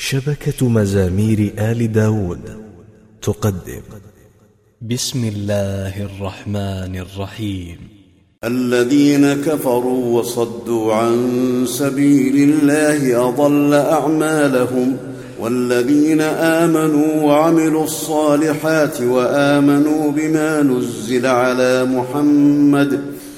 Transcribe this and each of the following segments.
شبكة مزامير آل داود تقدم. بسم الله الرحمن الرحيم. الذين كفروا وصدوا عن سبيل الله أضل أعمالهم والذين آمنوا وعملوا الصالحات وآمنوا بما نزل على محمد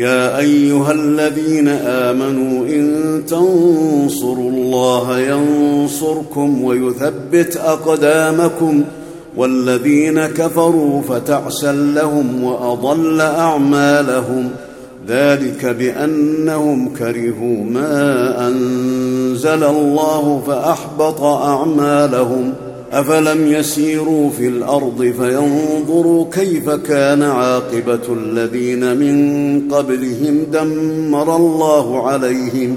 يا أيها الذين آمنوا إن تنصروا الله ينصركم ويثبت أقدامكم والذين كفروا فتعسا لهم وأضل أعمالهم ذلك بأنهم كرهوا ما أنزل الله فأحبط أعمالهم أفلم يسيروا في الأرض فينظروا كيف كان عاقبة الذين من قبلهم دمر الله عليهم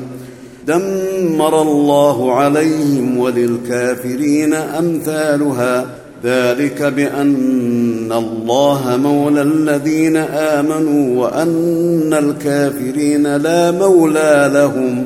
دمر الله عليهم وللكافرين أمثالها ذلك بأن الله مولى الذين آمنوا وأن الكافرين لا مولى لهم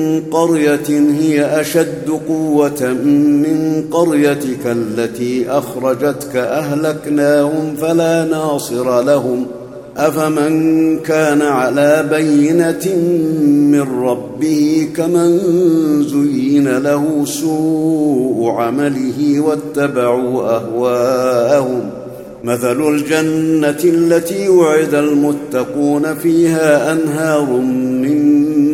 قرية هي أشد قوة من قريتك التي أخرجتك أهلكناهم فلا ناصر لهم. أفمن كان على بينة من ربه كمن زين له سوء عمله واتبعوا أهواءهم ۖ. مثل الجنة التي وعد المتقون فيها أنهار من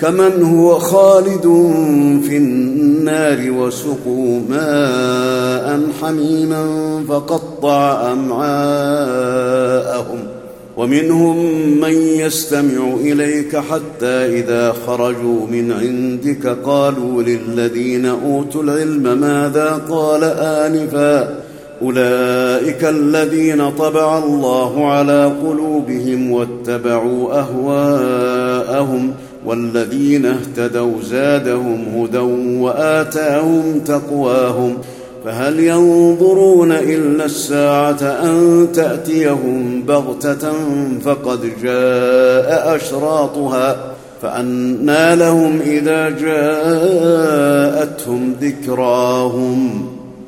كمن هو خالد في النار وسقوا ماء حميما فقطع أمعاءهم ومنهم من يستمع إليك حتى إذا خرجوا من عندك قالوا للذين أوتوا العلم ماذا قال آنفا أولئك الذين طبع الله على قلوبهم واتبعوا أهواءهم والذين اهتدوا زادهم هدى وآتاهم تقواهم فهل ينظرون إلا الساعة أن تأتيهم بغتة فقد جاء أشراطها فانى لهم إذا جاءتهم ذكراهم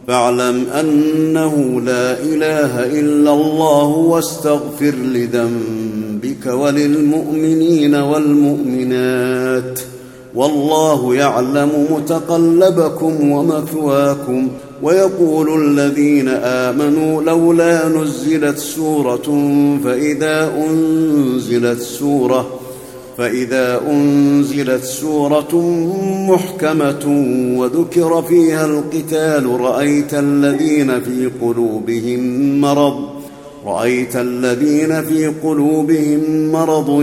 فاعلم أنه لا إله إلا الله واستغفر لذنبك وللمؤمنين والمؤمنات والله يعلم متقلبكم ومثواكم ويقول الذين آمنوا لولا نزلت سورة فإذا أنزلت سورة فإذا أنزلت سورة محكمة وذكر فيها القتال رأيت الذين في قلوبهم مرض رأيت الذين في قلوبهم مرض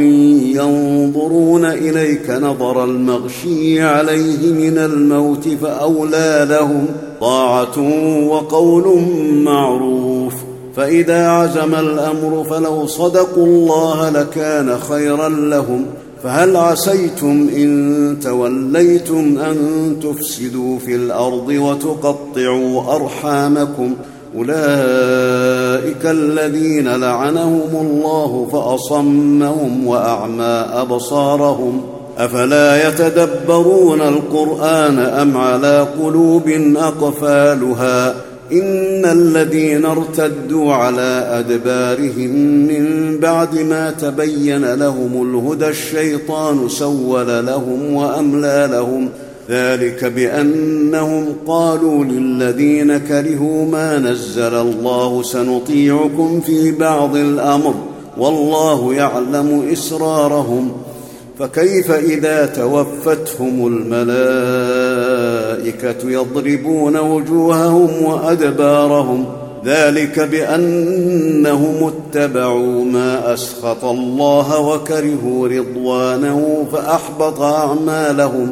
ينظرون إليك نظر المغشي عليه من الموت فأولى لهم طاعة وقول معروف فإذا عزم الأمر فلو صدقوا الله لكان خيرا لهم فهل عسيتم إن توليتم أن تفسدوا في الأرض وتقطعوا أرحامكم أولئك الذين لعنهم الله فأصمهم وأعمى أبصارهم أفلا يتدبرون القرآن أم على قلوب أقفالها إن الذين ارتدوا على أدبارهم من بعد ما تبين لهم الهدى الشيطان سول لهم وأملى لهم ذلك بأنهم قالوا للذين كرهوا ما نزل الله سنطيعكم في بعض الأمر والله يعلم إسرارهم فكيف إذا توفتهم الملائكة يضربون وجوههم وأدبارهم ذلك بأنهم اتبعوا ما أسخط الله وكرهوا رضوانه فأحبط أعمالهم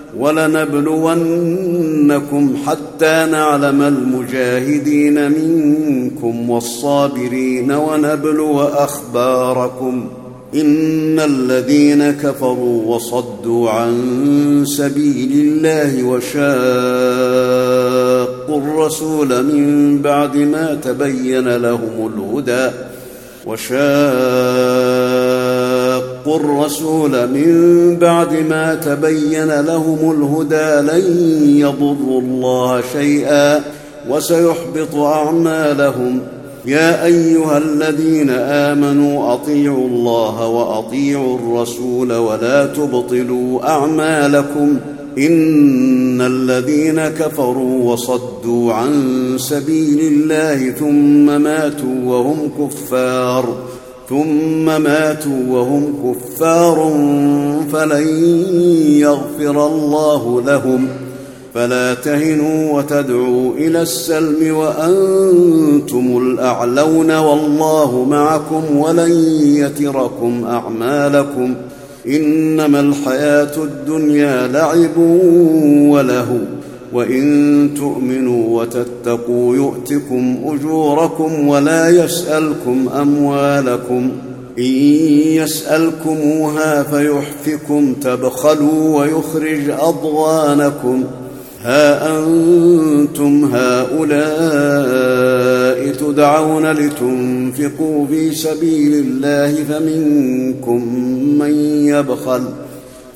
ولنبلونكم حتى نعلم المجاهدين منكم والصابرين ونبلو أخباركم. إن الذين كفروا وصدوا عن سبيل الله وشاقوا الرسول من بعد ما تبين لهم الهدى وشاقوا الرسول من بعد ما تبين لهم الهدى لن يضروا الله شيئا وسيحبط اعمالهم. يا ايها الذين امنوا اطيعوا الله واطيعوا الرسول ولا تبطلوا اعمالكم. ان الذين كفروا وصدوا عن سبيل الله ثم ماتوا وهم كفار. ثم ماتوا وهم كفار فلن يغفر الله لهم فلا تهنوا وتدعوا إلى السلم وأنتم الأعلون والله معكم ولن يتركم أعمالكم إنما الحياة الدنيا لعب وله وإن تؤمنوا وتتقوا يؤتكم أجوركم ولا يسألكم أموالكم إن يسألكموها فيحفكم تبخلوا ويخرج أضغانكم ها أنتم هؤلاء تدعون لتنفقوا في سبيل الله فمنكم من يبخل